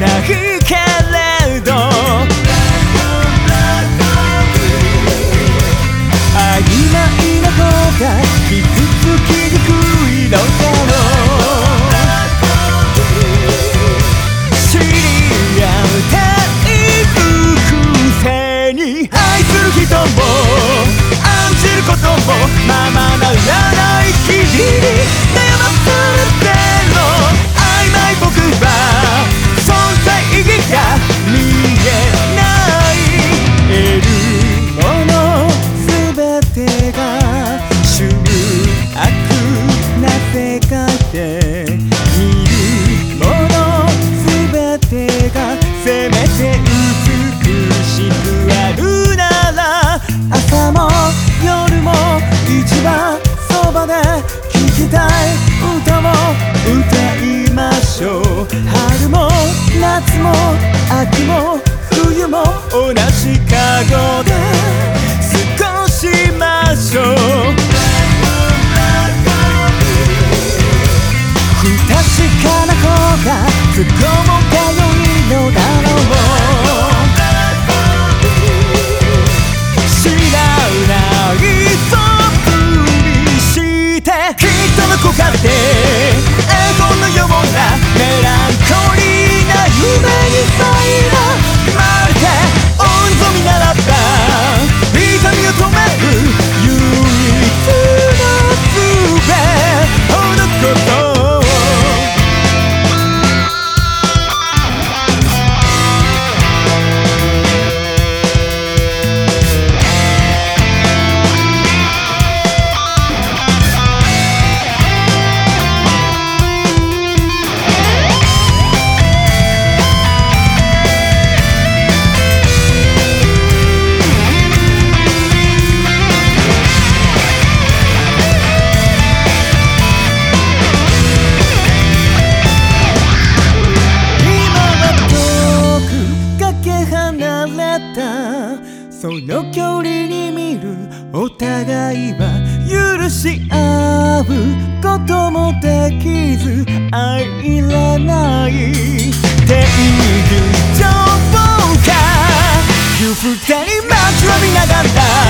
泣くしくあるなら朝も夜も一番そばで聴きたい歌を歌いましょう春も夏も秋も冬も同じカゴで過ごしましょう不確かな方がその距離に見るお互いは許し合うこともできず愛らない天狗情報か二人待ちわびながら